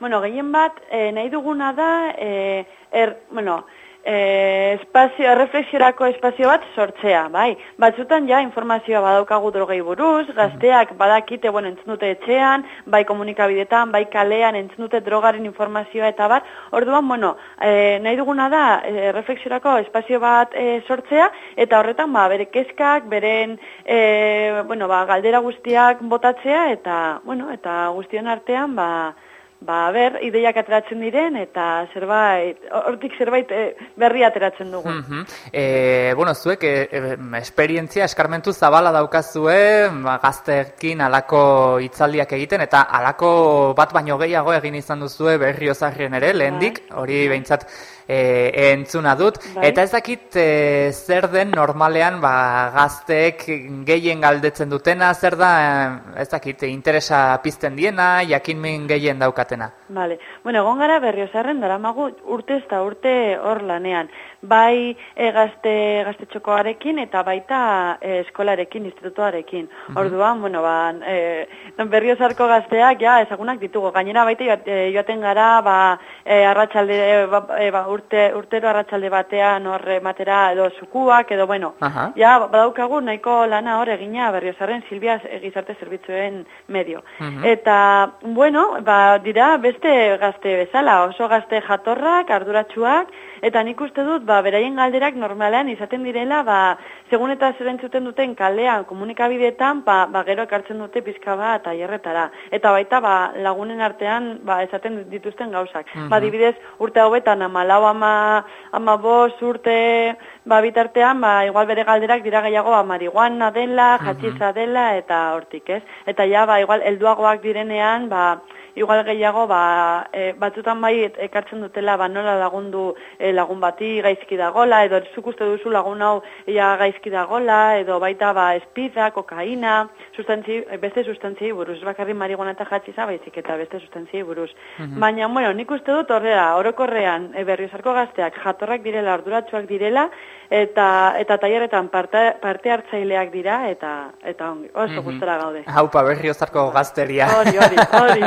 bueno, gehien bat, e, nahi duguna da, e, er, bueno, e, espazio, reflexiorako espazio bat sortzea, bai. Batzutan ja informazioa badaukagu drogei buruz, gazteak badakite, bueno, entzun dute etxean, bai komunikabidetan, bai kalean, entzun dute drogaren informazioa eta bat. Orduan, bueno, e, nahi duguna da e, reflexiorako espazio bat e, sortzea, eta horretan, ba, bere kezkak, beren, e, bueno, ba, galdera guztiak botatzea, eta, bueno, eta guztion artean, ba, ba, ber, ideiak ateratzen diren, eta zerbait, hortik zerbait e, berri ateratzen dugu. Mm -hmm. e, bueno, zuek, e, e, esperientzia, eskarmentu zabala daukazue, ba, gaztekin alako itzaldiak egiten, eta alako bat baino gehiago egin izan duzue berri osarrien ere, lehendik, bai. hori behintzat, e, entzuna dut. Bai. Eta ez dakit e, zer den normalean ba, gazteek gehien galdetzen dutena, zer da ez dakit interesa pizten diena, jakin min gehien daukatena. Vale. Bueno, egon gara berriozarren dara magu urte ez da urte hor lanean bai e, gazte gaztetxokoarekin eta baita e, eskolarekin, institutoarekin. Mhm. Orduan, bueno, ba, e, berriozarko gazteak, ja, ezagunak ditugu. Gainera baita joaten gara, ba, e, arratsalde, ba, e, ba, urte, urtero arratsalde batean horre matera edo sukuak, edo, bueno, ja, badaukagu nahiko lana hor egina berriozarren Silvia gizarte zerbitzuen medio. Mhm. Eta, bueno, ba, dira, beste gazte bezala, oso gazte jatorrak, arduratsuak, eta nik uste dut, ba, beraien galderak normalean izaten direla, ba, segun eta zerentzuten duten kalean komunikabideetan, ba, ba, gero ekartzen dute pizka bat taierretara. Eta baita ba, lagunen artean ba, esaten dituzten gauzak. Mm Ba, dibidez, urte hauetan ama lau ama, ama bos urte ba, bitartean, ba, igual bere galderak dira gehiago ba, marihuana dela, jatxiza dela, eta hortik, ez? Eta ja, ba, igual, elduagoak direnean, ba, igual gehiago ba, e, batzutan bai ekartzen dutela ba, nola lagundu e, lagun bati gaizki dagola, edo zuk uste duzu lagun hau ia gaizki dagola, edo baita ba, espiza, kokaina, sustantzi, beste sustantzi buruz, bakarri marihuana eta jatxiza baizik eta beste sustantzi buruz. Mhm. Baina, bueno, nik uste dut horrela, orokorrean, e, berriozarko gazteak jatorrak direla, arduratsuak direla, eta eta tailerretan parte, parte hartzaileak dira eta eta ongi, oso mm -hmm. gustora gaude. Haupa berriozarko gazteria. Hori, hori, hori.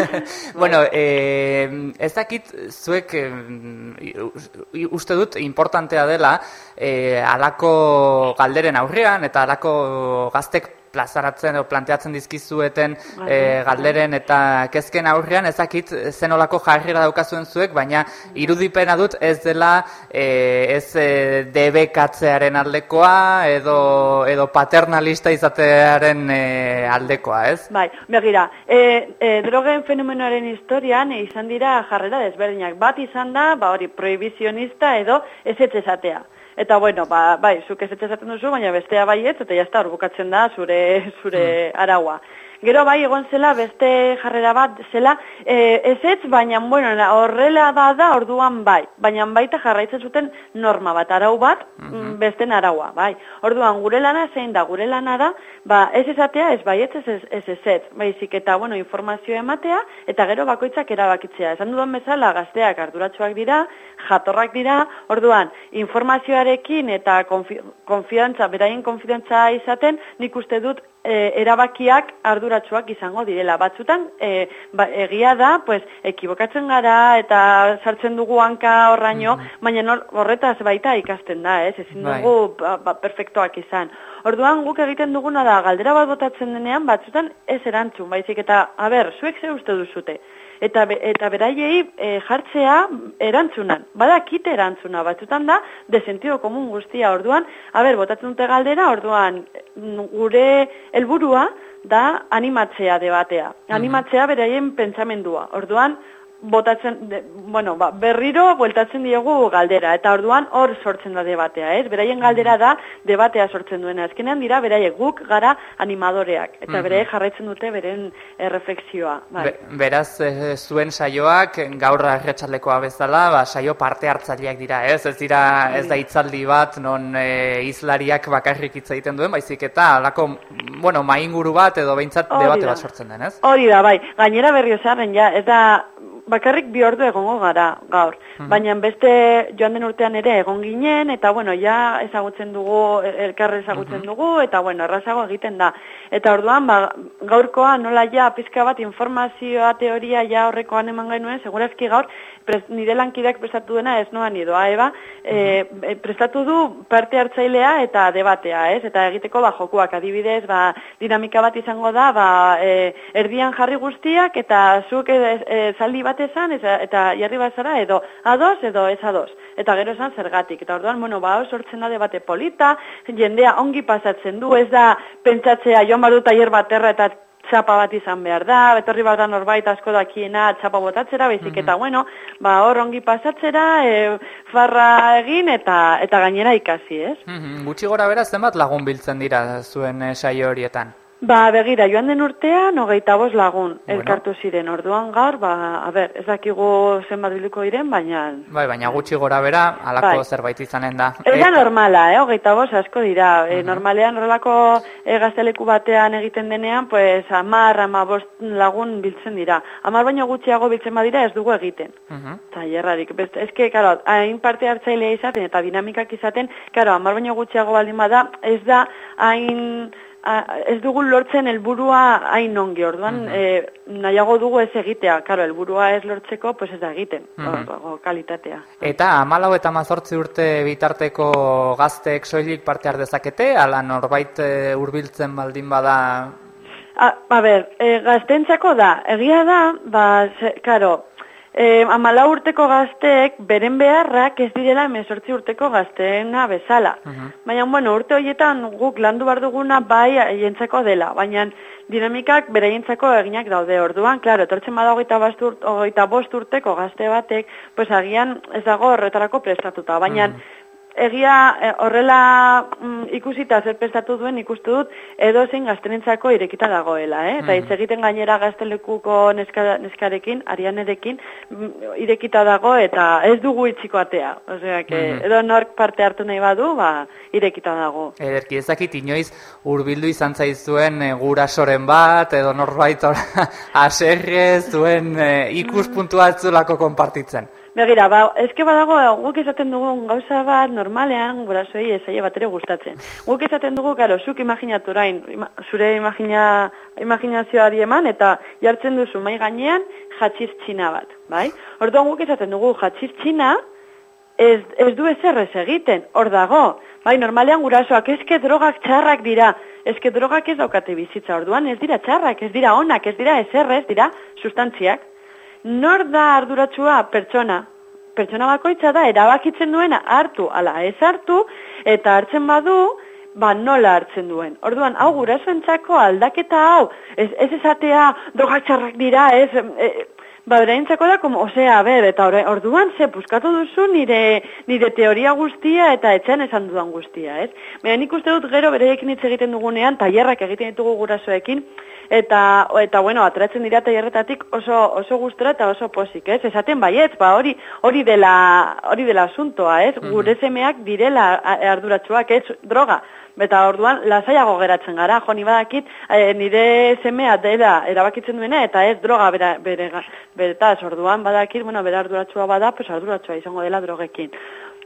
bueno, eh, ez dakit zuek eh, uste dut importantea dela eh, alako galderen aurrean eta alako gaztek plazaratzen edo planteatzen dizkizueten e, galderen eta kezken aurrean ezakit zenolako jarrera daukazuen zuek, baina irudipena dut ez dela e, ez e, debekatzearen aldekoa edo, edo paternalista izatearen e, aldekoa, ez? Bai, begira, e, e, drogen fenomenoaren historian e, izan dira jarrera desberdinak. Bat izan da, ba hori, prohibizionista edo ez ez ezatea. Eta bueno, ba, bai, zuk ez esaten duzu, baina bestea baiet, eta jazta hor bukatzen da zure, zure hmm. araua. Gero bai egon zela beste jarrera bat zela e, ez ez, baina bueno, horrela da da orduan bai, baina baita jarraitzen zuten norma bat, arau bat, mm beste araua, bai. Orduan gure lana zein da, gure lana da, ba ez esatea ez bai ez ez ez ez ez, baizik eta bueno, informazio ematea eta gero bakoitzak erabakitzea. Esan dudan bezala gazteak arduratsuak dira, jatorrak dira, orduan informazioarekin eta konfiantza, beraien konfiantza izaten, nik uste dut e, erabakiak arduratsuak izango direla. Batzutan e, ba, egia da, pues ekibokatzen gara eta sartzen dugu hanka horraino, mm baina horretaz baita ikasten da, ez? Ezin bai. dugu ba, ba, perfektoak izan. Orduan guk egiten duguna da galdera bat botatzen denean batzutan ez erantzun, baizik eta a ber, zuek ze uste duzute? Eta eta beraiei e, jartzea erantzunan. Badakite erantzuna batzutan da de sentido komun guztia. Orduan, a ber, botatzen dute galdera, orduan gure helburua da animatzea debatea. Animatzea beraien pentsamendua. Orduan, botatzen, de, bueno, ba, berriro bueltatzen diegu galdera, eta orduan hor sortzen da debatea, ez? Beraien galdera da debatea sortzen duena. Azkenean dira, beraiek guk gara animadoreak, eta mm -hmm. jarraitzen dute beren erreflexioa. Bai. beraz, e, zuen saioak, gaur arretxalekoa bezala, ba, saio parte hartzaileak dira, ez? Ez dira, ez da itzaldi bat, non e, izlariak bakarrik hitz egiten duen, baizik eta, alako, bueno, mainguru bat, edo behintzat debate bat sortzen den, ez? Hori da, bai. Gainera berriozaren, ja, ez da, bakarrik bi ordu egongo gara gaur. Baina beste joan den urtean ere egon ginen, eta bueno, ja ezagutzen dugu, elkarre ezagutzen dugu, eta bueno, errazago egiten da. Eta orduan, ba, gaurkoa nola ja pizka bat informazioa, teoria ja horrekoan eman genuen, segurazki gaur, pres, nire lankideak prestatu dena ez noa nidoa, eba, e, e, prestatu du parte hartzailea eta debatea, ez? Eta egiteko ba, jokuak adibidez, ba, dinamika bat izango da, ba, e, erdian jarri guztiak eta zuk e, e, zaldi bat esan eta jarri bazara edo ados edo ez ados. Eta gero esan zergatik. Eta orduan, bueno, ba, sortzen da debate polita, jendea ongi pasatzen du, ez da pentsatzea joan badu taier baterra eta txapa bat izan behar da, betorri bat da norbait asko dakiena txapa botatzera, bezik eta mhm. bueno, ba hor ongi pasatzera, e, farra egin eta eta gainera ikasi, ez? Mm Gutxi gora bera zenbat lagun biltzen dira zuen e, saio horietan? Ba, begira, joan den urtean, hogeita bost lagun elkartu ziren orduan gaur, ba, a ber, ez dakigu zenbat biliko iren, baina... Bai, baina gutxi gora bera, alako bai. zerbait izanen da. Ez da normala, eh, hogeita bost asko dira. Uh normalean, horrelako e, gazteleku batean egiten denean, pues, amar, ama bost lagun biltzen dira. Amar baino gutxiago biltzen badira ez dugu egiten. Uh -huh. Eta, jerrarik, ez que, karo, hain parte hartzailea izaten eta dinamikak izaten, karo, amar baino gutxiago baldin bada, ez da, hain ez dugu lortzen helburua hain ongi, orduan e, nahiago dugu ez egitea, karo, helburua ez lortzeko, pues ez da egiten, mm kalitatea. Eta amalau eta mazortzi urte bitarteko gazteek soilik parte dezakete, ala norbait e, hurbiltzen baldin bada... A, a ber, e, gaztentzako da, egia da, ba, karo, E, amala urteko gazteek beren beharrak ez direla emezortzi urteko gazteena bezala. Baina, bueno, urte horietan guk landu bar duguna bai aientzako dela. Baina, dinamikak bere eginak daude orduan. Klaro, etortzen bada hogeita bost urteko gazte batek, pues agian ez dago horretarako prestatuta. Baina, egia e, horrela mm, ikusita zer prestatu duen ikustu dut edo zein gaztenentzako irekita dagoela, eh? Eta mm. egiten gainera gaztelekuko neska, neskarekin, arianerekin, mm, irekita dago eta ez dugu itxiko atea. Osea, que mm-hmm. edo nork parte hartu nahi badu, ba, irekita dago. Ederki, ezakit inoiz urbildu izan zaizuen e, gurasoren bat, edo norbait aserre zuen e, ikuspuntua konpartitzen. Begira, ba, ezke badago, guk esaten dugu gauza bat, normalean, gurasoei ezaile bat ere gustatzen. Guk esaten dugu, garo, zuk imaginatu orain, zure imagina, imaginazioari eman, eta jartzen duzu mai gainean jatxiz txina bat, bai? Orduan guk esaten dugu jatxiz txina, ez, ez du ezerrez egiten, hor dago. Bai, normalean gurasoak, ezke drogak txarrak dira, ezke drogak ez daukate bizitza, orduan ez dira txarrak, ez dira onak, ez dira ezerrez, dira sustantziak nor da arduratsua pertsona? Pertsona bakoitza da erabakitzen duena hartu ala ez hartu eta hartzen badu ba nola hartzen duen. Orduan hau gurasoentzako aldaketa hau ez ez esatea drogatxarrak dira, ez e, ba oraintzako da como, osea, ber, eta orduan ze buskatu duzu nire nire teoria guztia eta etxean esan dudan guztia, ez? Baina nik uste dut gero bereekin hitz egiten dugunean tailerrak egiten ditugu gurasoekin, eta eta bueno, atratzen dira tailerretatik oso oso gustora eta oso posik, ez? Esaten baietz, ba hori hori dela hori dela asuntoa, ez? Gure semeak direla arduratsuak, ez? Droga. Eta orduan lasaiago geratzen gara, jo ni badakit e, nire semea dela erabakitzen duena eta ez droga bere bere, bere, orduan badakit, bueno, bere arduratsua bada, pues arduratsua izango dela drogekin.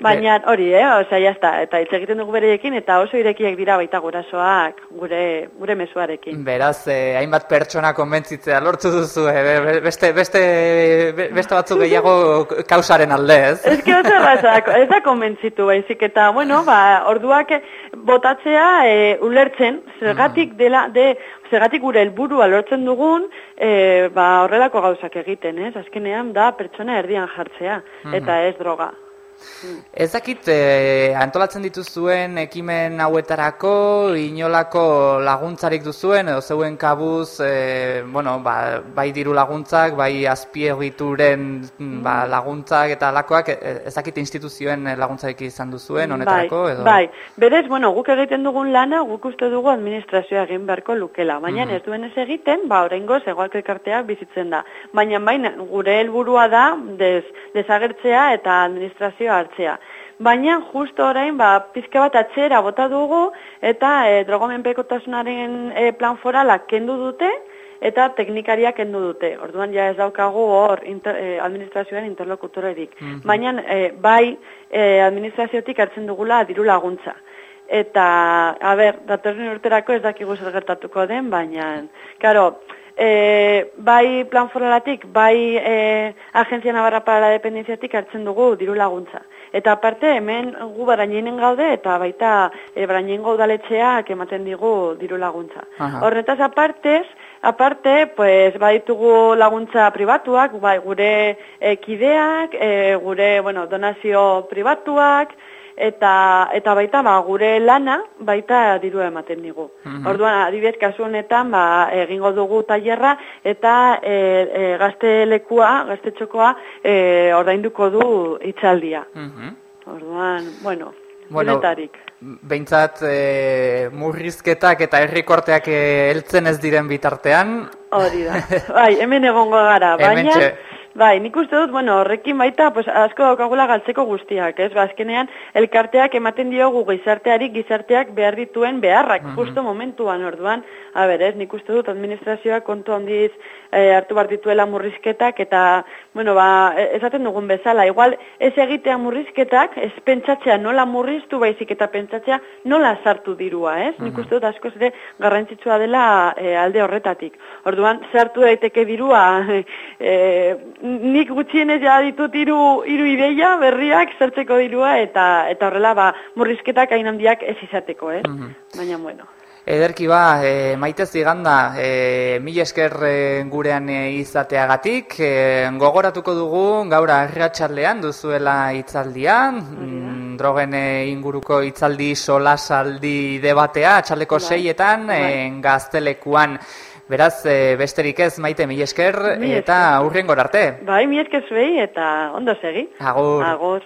Baina hori, eh, osea, jazta, eta hitz egiten dugu bereekin, eta oso irekiek dira baita gurasoak gure, gure mesuarekin. Beraz, eh, hainbat pertsona konbentzitzea lortu duzu, eh, beste, beste, beste batzuk gehiago kausaren alde, ez? Ez que ez da konbentzitu, baizik, eta, bueno, ba, orduak botatzea eh, ulertzen, zergatik mm. dela, de, zergatik gure helburua lortzen dugun, eh, ba, horrelako gauzak egiten, ez? Azkenean da pertsona erdian jartzea, eta ez droga. Ez dakit, eh, antolatzen dituzuen ekimen hauetarako, inolako laguntzarik duzuen, edo zeuen kabuz, eh, bueno, ba, bai diru laguntzak, bai azpiegituren ba, laguntzak eta alakoak, eh, ez dakit instituzioen laguntzarik izan duzuen, bai, honetarako? Edo? Bai, berez, bueno, guk egiten dugun lana, guk uste dugu administrazioa egin beharko lukela, baina mm ez duen ez egiten, ba, horrengo, zegoak elkarteak bizitzen da. Baina, baina, gure helburua da, des, desagertzea eta administrazioa hartzea. Baina justo orain ba pizka bat atzera bota dugu eta e, drogomenpekotasunaren e, plan forala kendu dute eta teknikariak kendu dute. Orduan ja ez daukagu hor inter, eh, administrazioaren interlokutorerik. Mm Baina eh, bai eh, administraziotik hartzen dugula diru laguntza. Eta, a ber, datorren urterako ez dakigu zer gertatuko den, baina, karo, e, bai plan foralatik, bai e, Agencia Navarra para la Dependenciatik hartzen dugu diru laguntza. Eta aparte, hemen gu baraininen gaude eta baita e, barainen gaudaletxeak ematen digu diru laguntza. Horretaz apartez, aparte, pues, baitugu laguntza pribatuak, bai, gure e, kideak, e, gure bueno, donazio pribatuak, eta eta baita ba, gure lana baita diru ematen digu. Mm Orduan adibidez kasu honetan ba, egingo dugu tailerra eta e, e, gaztelekua, gaztetxokoa e, ordainduko du itzaldia. Mm Orduan, bueno, bueno Beintzat e, murrizketak eta herrikorteak heltzen ez diren bitartean. Hori da. Bai, hemen egongo gara, baina Bai, nik uste dut, bueno, horrekin baita, pues, asko daukagula galtzeko guztiak, ez? Bazkenean, ba, elkarteak ematen diogu gizarteari, gizarteak behar dituen beharrak, mm justo momentuan orduan, a ber, ez? Nik uste dut, administrazioa kontu handiz e, hartu behar dituela murrizketak, eta, bueno, ba, e, esaten dugun bezala, igual, ez egitea murrizketak, ez pentsatzea nola murriztu baizik eta pentsatzea nola sartu dirua, ez? Nik uste dut, asko ere garrantzitsua dela e, alde horretatik. Orduan, sartu daiteke dirua, e, nik gutxienez ja ditut hiru hiru ideia berriak zertzeko dirua eta eta horrela ba murrizketak hain handiak ez izateko, eh? Baina bueno. Ederki ba, e, maite ziganda, e, mil esker e, gurean e, izateagatik, e, gogoratuko dugu gaur arratsaldean duzuela hitzaldian, mm, drogen inguruko hitzaldi solasaldi debatea, atxaleko bai. seietan, bai. gaztelekuan. Beraz, e, besterik ez maite mi esker eta aurren arte. Bai, mi esker zuei eta ondo segi. Agur. Agur.